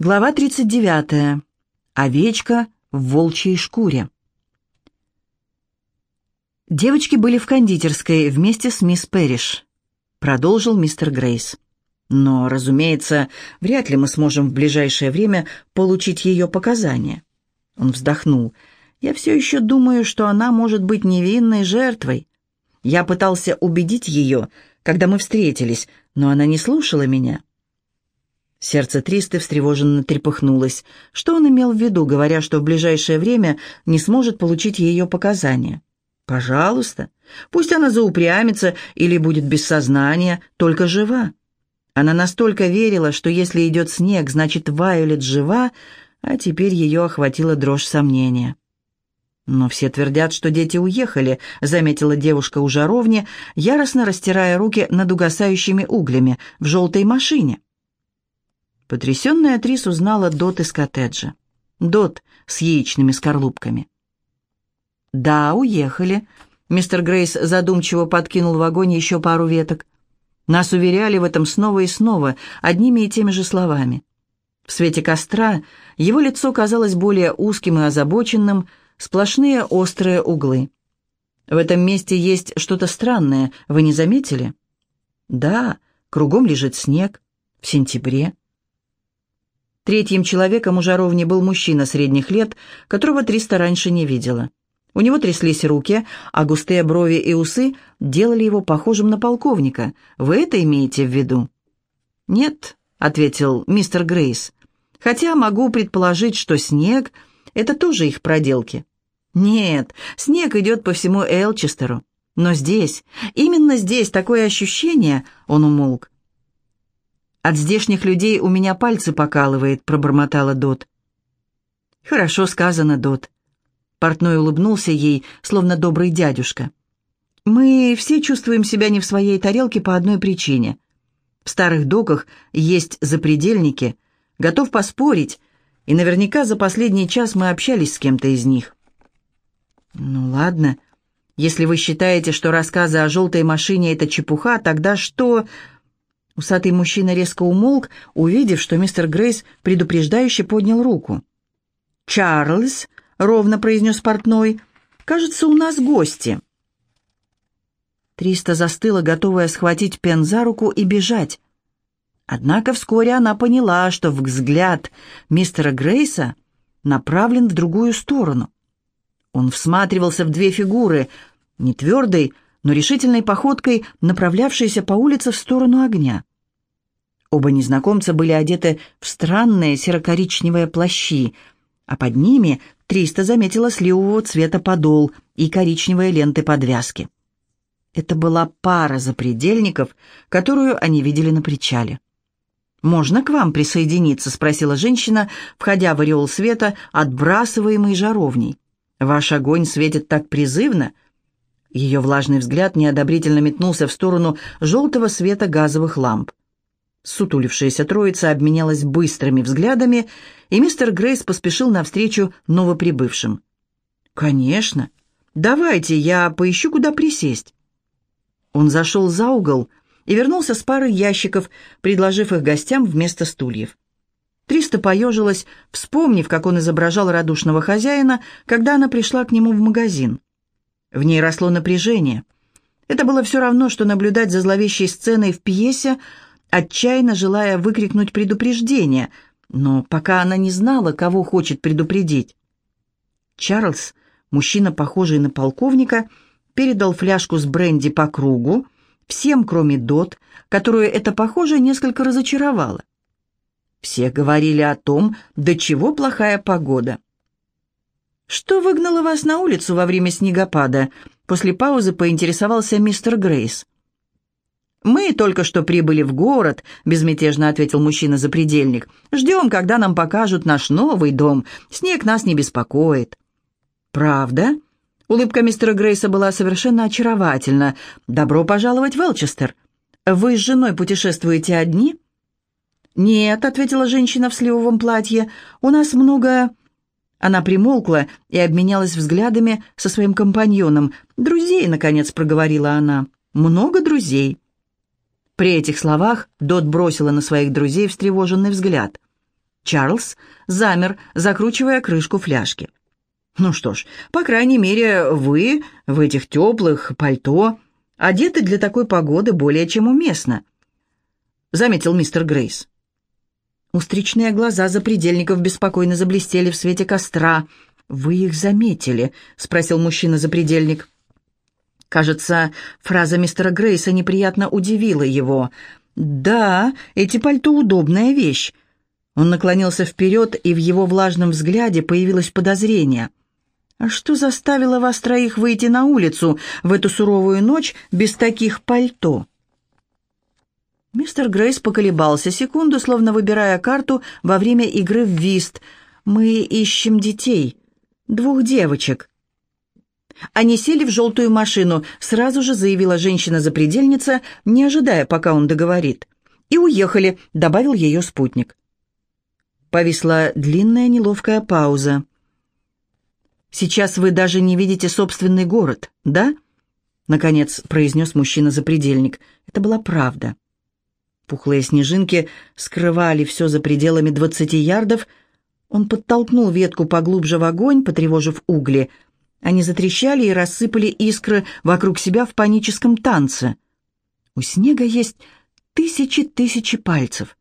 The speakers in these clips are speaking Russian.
Глава 39. Овечка в волчьей шкуре. Девочки были в кондитерской вместе с мисс Перриш, продолжил мистер Грейс. Но, разумеется, вряд ли мы сможем в ближайшее время получить ее показания. Он вздохнул. Я все еще думаю, что она может быть невинной жертвой. Я пытался убедить ее, когда мы встретились, но она не слушала меня. Сердце Тристы встревоженно трепыхнулось. Что он имел в виду, говоря, что в ближайшее время не сможет получить ее показания? «Пожалуйста. Пусть она заупрямится или будет без сознания, только жива». Она настолько верила, что если идет снег, значит, Вайолет жива, а теперь ее охватила дрожь сомнения. «Но все твердят, что дети уехали», — заметила девушка у жаровни, яростно растирая руки над угасающими углями в желтой машине. Потрясенная Трис узнала Дот из коттеджа. Дот с яичными скорлупками. «Да, уехали». Мистер Грейс задумчиво подкинул в огонь еще пару веток. Нас уверяли в этом снова и снова, одними и теми же словами. В свете костра его лицо казалось более узким и озабоченным, сплошные острые углы. В этом месте есть что-то странное, вы не заметили? Да, кругом лежит снег. В сентябре. Третьим человеком у жаровни был мужчина средних лет, которого Триста раньше не видела. У него тряслись руки, а густые брови и усы делали его похожим на полковника. Вы это имеете в виду? «Нет», — ответил мистер Грейс. «Хотя могу предположить, что снег — это тоже их проделки». «Нет, снег идет по всему Элчестеру. Но здесь, именно здесь такое ощущение...» — он умолк. От здешних людей у меня пальцы покалывает», — пробормотала Дот. «Хорошо сказано, Дот». Портной улыбнулся ей, словно добрый дядюшка. «Мы все чувствуем себя не в своей тарелке по одной причине. В старых доках есть запредельники, готов поспорить, и наверняка за последний час мы общались с кем-то из них». «Ну ладно, если вы считаете, что рассказы о желтой машине — это чепуха, тогда что...» Усатый мужчина резко умолк, увидев, что мистер Грейс предупреждающе поднял руку. «Чарльз», — ровно произнес портной, — «кажется, у нас гости». Триста застыла, готовая схватить Пен за руку и бежать. Однако вскоре она поняла, что взгляд мистера Грейса направлен в другую сторону. Он всматривался в две фигуры, не твердой, но решительной походкой, направлявшейся по улице в сторону огня. Оба незнакомца были одеты в странные серо-коричневые плащи, а под ними Триста заметила сливового цвета подол и коричневые ленты подвязки. Это была пара запредельников, которую они видели на причале. «Можно к вам присоединиться?» — спросила женщина, входя в ореол света, отбрасываемый жаровней. «Ваш огонь светит так призывно!» Ее влажный взгляд неодобрительно метнулся в сторону желтого света газовых ламп. Сутулившаяся троица обменялась быстрыми взглядами, и мистер Грейс поспешил навстречу новоприбывшим. «Конечно. Давайте, я поищу, куда присесть». Он зашел за угол и вернулся с парой ящиков, предложив их гостям вместо стульев. Триста поежилась, вспомнив, как он изображал радушного хозяина, когда она пришла к нему в магазин. В ней росло напряжение. Это было все равно, что наблюдать за зловещей сценой в пьесе, отчаянно желая выкрикнуть предупреждение, но пока она не знала, кого хочет предупредить. Чарльз, мужчина, похожий на полковника, передал фляжку с бренди по кругу, всем, кроме Дот, которую это, похоже, несколько разочаровало. Все говорили о том, до чего плохая погода. «Что выгнало вас на улицу во время снегопада?» После паузы поинтересовался мистер Грейс. «Мы только что прибыли в город», — безмятежно ответил мужчина-запредельник. «Ждем, когда нам покажут наш новый дом. Снег нас не беспокоит». «Правда?» Улыбка мистера Грейса была совершенно очаровательна. «Добро пожаловать в Элчестер. Вы с женой путешествуете одни?» «Нет», — ответила женщина в сливовом платье. «У нас много...» Она примолкла и обменялась взглядами со своим компаньоном. «Друзей», — наконец проговорила она. «Много друзей». При этих словах Дот бросила на своих друзей встревоженный взгляд. Чарльз замер, закручивая крышку фляжки. «Ну что ж, по крайней мере, вы в этих теплых пальто одеты для такой погоды более чем уместно», — заметил мистер Грейс. Устричные глаза запредельников беспокойно заблестели в свете костра. «Вы их заметили?» — спросил мужчина-запредельник. Кажется, фраза мистера Грейса неприятно удивила его. «Да, эти пальто — удобная вещь». Он наклонился вперед, и в его влажном взгляде появилось подозрение. «А что заставило вас троих выйти на улицу в эту суровую ночь без таких пальто?» Мистер Грейс поколебался секунду, словно выбирая карту во время игры в вист. «Мы ищем детей. Двух девочек». Они сели в желтую машину, сразу же заявила женщина-запредельница, не ожидая, пока он договорит. «И уехали», — добавил ее спутник. Повисла длинная неловкая пауза. «Сейчас вы даже не видите собственный город, да?» Наконец произнес мужчина-запредельник. Это была правда. Пухлые снежинки скрывали все за пределами двадцати ярдов. Он подтолкнул ветку поглубже в огонь, потревожив угли. Они затрещали и рассыпали искры вокруг себя в паническом танце. У снега есть тысячи-тысячи пальцев.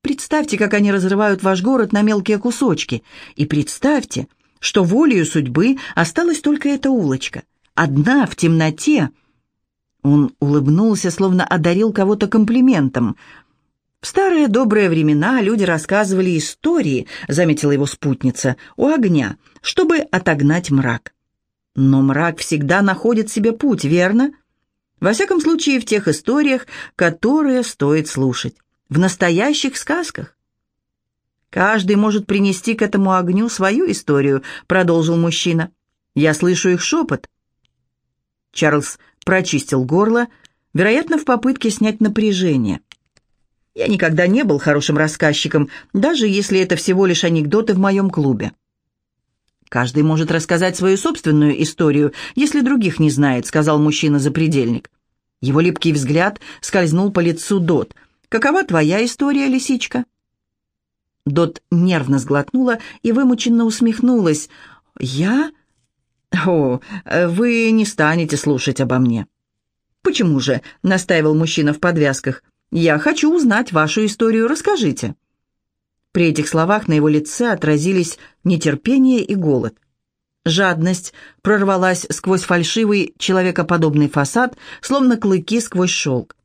Представьте, как они разрывают ваш город на мелкие кусочки. И представьте, что волею судьбы осталась только эта улочка. Одна в темноте — он улыбнулся, словно одарил кого-то комплиментом. «В старые добрые времена люди рассказывали истории», — заметила его спутница, — «у огня, чтобы отогнать мрак». Но мрак всегда находит себе путь, верно? Во всяком случае, в тех историях, которые стоит слушать. В настоящих сказках. «Каждый может принести к этому огню свою историю», — продолжил мужчина. «Я слышу их шепот». Чарльз прочистил горло, вероятно, в попытке снять напряжение. Я никогда не был хорошим рассказчиком, даже если это всего лишь анекдоты в моем клубе. «Каждый может рассказать свою собственную историю, если других не знает», — сказал мужчина-запредельник. Его липкий взгляд скользнул по лицу Дот. «Какова твоя история, лисичка?» Дот нервно сглотнула и вымученно усмехнулась. «Я? «О, вы не станете слушать обо мне». «Почему же?» — настаивал мужчина в подвязках. «Я хочу узнать вашу историю, расскажите». При этих словах на его лице отразились нетерпение и голод. Жадность прорвалась сквозь фальшивый человекоподобный фасад, словно клыки сквозь шелк.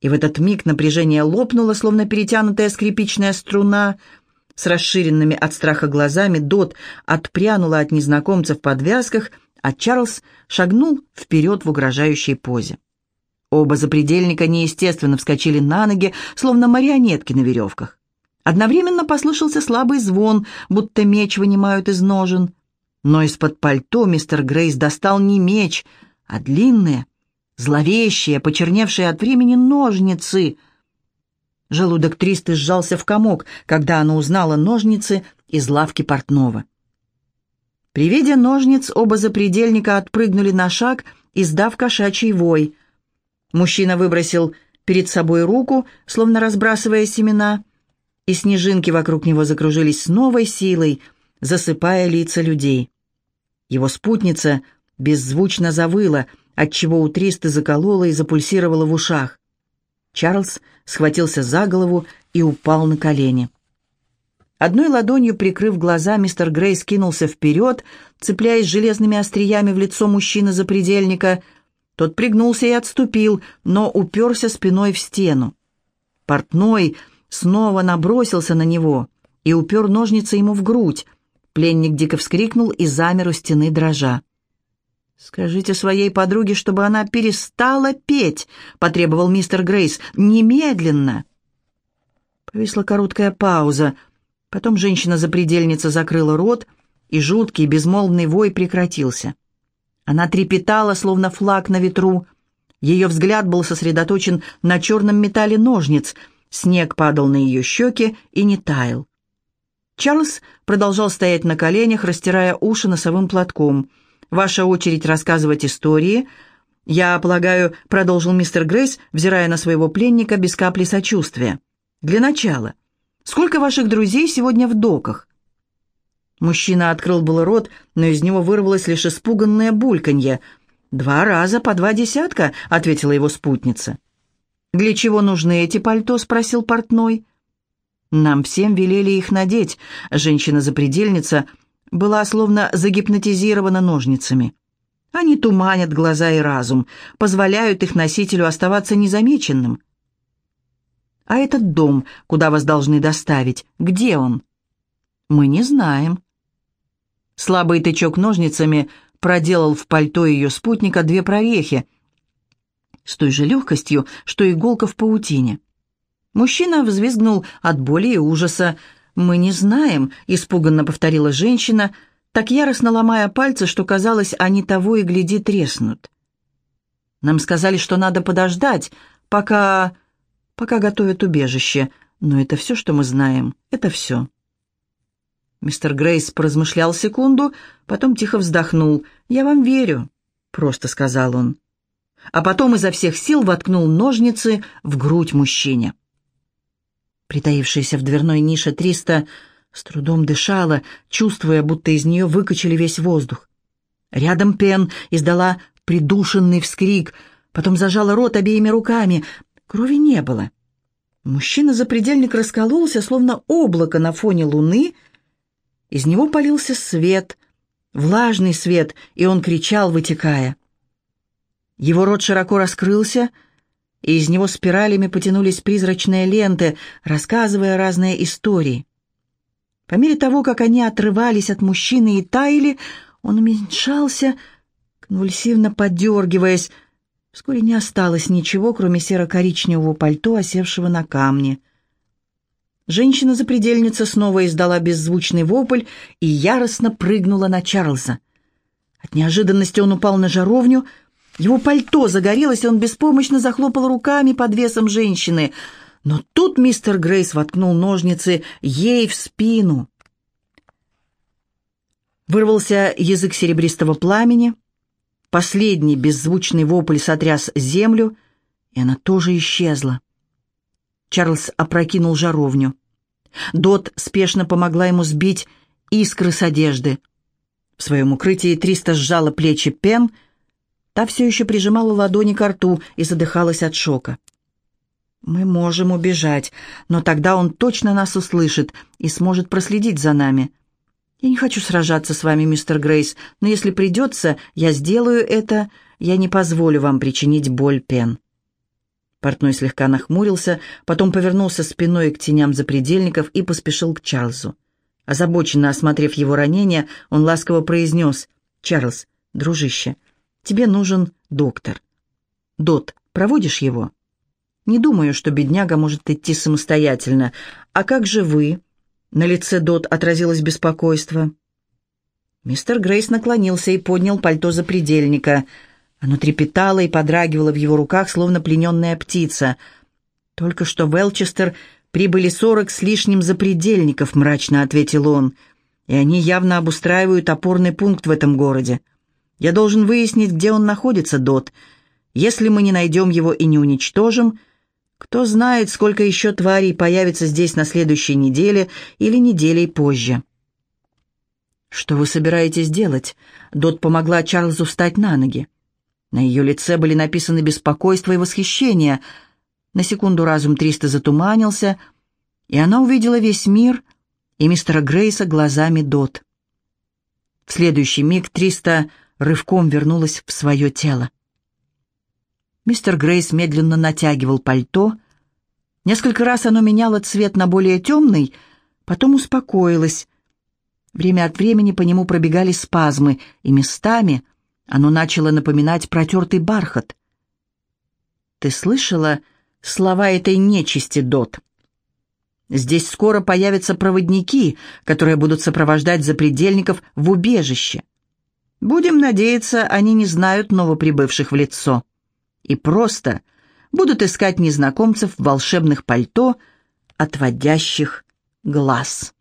И в этот миг напряжение лопнуло, словно перетянутая скрипичная струна — с расширенными от страха глазами Дот отпрянула от незнакомца в подвязках, а Чарльз шагнул вперед в угрожающей позе. Оба запредельника неестественно вскочили на ноги, словно марионетки на веревках. Одновременно послышался слабый звон, будто меч вынимают из ножен. Но из-под пальто мистер Грейс достал не меч, а длинные, зловещие, почерневшие от времени ножницы — Желудок Тристы сжался в комок, когда она узнала ножницы из лавки портного. При виде ножниц оба запредельника отпрыгнули на шаг, издав кошачий вой. Мужчина выбросил перед собой руку, словно разбрасывая семена, и снежинки вокруг него закружились с новой силой, засыпая лица людей. Его спутница беззвучно завыла, отчего у Тристы заколола и запульсировала в ушах. Чарльз схватился за голову и упал на колени. Одной ладонью прикрыв глаза, мистер Грей скинулся вперед, цепляясь железными остриями в лицо мужчины-запредельника. Тот пригнулся и отступил, но уперся спиной в стену. Портной снова набросился на него и упер ножницы ему в грудь. Пленник дико вскрикнул и замер у стены дрожа. «Скажите своей подруге, чтобы она перестала петь», — потребовал мистер Грейс. «Немедленно». Повисла короткая пауза. Потом женщина-запредельница закрыла рот, и жуткий безмолвный вой прекратился. Она трепетала, словно флаг на ветру. Ее взгляд был сосредоточен на черном металле ножниц. Снег падал на ее щеки и не таял. Чарльз продолжал стоять на коленях, растирая уши носовым платком — Ваша очередь рассказывать истории. Я полагаю, продолжил мистер Грейс, взирая на своего пленника без капли сочувствия. Для начала, Сколько ваших друзей сегодня в доках?» Мужчина открыл был рот, но из него вырвалось лишь испуганное бульканье. «Два раза по два десятка», — ответила его спутница. «Для чего нужны эти пальто?» — спросил портной. «Нам всем велели их надеть», — женщина-запредельница была словно загипнотизирована ножницами. Они туманят глаза и разум, позволяют их носителю оставаться незамеченным. «А этот дом, куда вас должны доставить, где он?» «Мы не знаем». Слабый тычок ножницами проделал в пальто ее спутника две прорехи, с той же легкостью, что иголка в паутине. Мужчина взвизгнул от боли и ужаса. «Мы не знаем», — испуганно повторила женщина, так яростно ломая пальцы, что, казалось, они того и гляди треснут. «Нам сказали, что надо подождать, пока... пока готовят убежище. Но это все, что мы знаем. Это все». Мистер Грейс поразмышлял секунду, потом тихо вздохнул. «Я вам верю», — просто сказал он. А потом изо всех сил воткнул ножницы в грудь мужчине. Притаившаяся в дверной нише Триста с трудом дышала, чувствуя, будто из нее выкачали весь воздух. Рядом Пен издала придушенный вскрик, потом зажала рот обеими руками. Крови не было. Мужчина-запредельник раскололся, словно облако на фоне луны — из него полился свет, влажный свет, и он кричал, вытекая. Его рот широко раскрылся, и из него спиралями потянулись призрачные ленты, рассказывая разные истории. По мере того, как они отрывались от мужчины и таяли, он уменьшался, конвульсивно подергиваясь. Вскоре не осталось ничего, кроме серо-коричневого пальто, осевшего на камне — Женщина-запредельница снова издала беззвучный вопль и яростно прыгнула на Чарльза. От неожиданности он упал на жаровню, его пальто загорелось, и он беспомощно захлопал руками под весом женщины. Но тут мистер Грейс воткнул ножницы ей в спину. Вырвался язык серебристого пламени, последний беззвучный вопль сотряс землю, и она тоже исчезла. Чарльз опрокинул жаровню. Дот спешно помогла ему сбить искры с одежды. В своем укрытии Триста сжала плечи Пен, та все еще прижимала ладони к рту и задыхалась от шока. «Мы можем убежать, но тогда он точно нас услышит и сможет проследить за нами. Я не хочу сражаться с вами, мистер Грейс, но если придется, я сделаю это, я не позволю вам причинить боль, Пен». Портной слегка нахмурился, потом повернулся спиной к теням запредельников и поспешил к Чарльзу. Озабоченно осмотрев его ранение, он ласково произнес «Чарльз, дружище, тебе нужен доктор. Дот, проводишь его?» «Не думаю, что бедняга может идти самостоятельно. А как же вы?» На лице Дот отразилось беспокойство. Мистер Грейс наклонился и поднял пальто запредельника – оно трепетало и подрагивало в его руках, словно плененная птица. «Только что в Элчестер прибыли сорок с лишним запредельников», — мрачно ответил он. «И они явно обустраивают опорный пункт в этом городе. Я должен выяснить, где он находится, Дот. Если мы не найдем его и не уничтожим, кто знает, сколько еще тварей появится здесь на следующей неделе или неделей позже». «Что вы собираетесь делать?» Дот помогла Чарльзу встать на ноги. На ее лице были написаны беспокойство и восхищение. На секунду разум Триста затуманился, и она увидела весь мир и мистера Грейса глазами Дот. В следующий миг Триста рывком вернулась в свое тело. Мистер Грейс медленно натягивал пальто. Несколько раз оно меняло цвет на более темный, потом успокоилось. Время от времени по нему пробегали спазмы, и местами — оно начало напоминать протертый бархат. «Ты слышала слова этой нечисти, Дот?» «Здесь скоро появятся проводники, которые будут сопровождать запредельников в убежище. Будем надеяться, они не знают новоприбывших в лицо. И просто будут искать незнакомцев в волшебных пальто, отводящих глаз».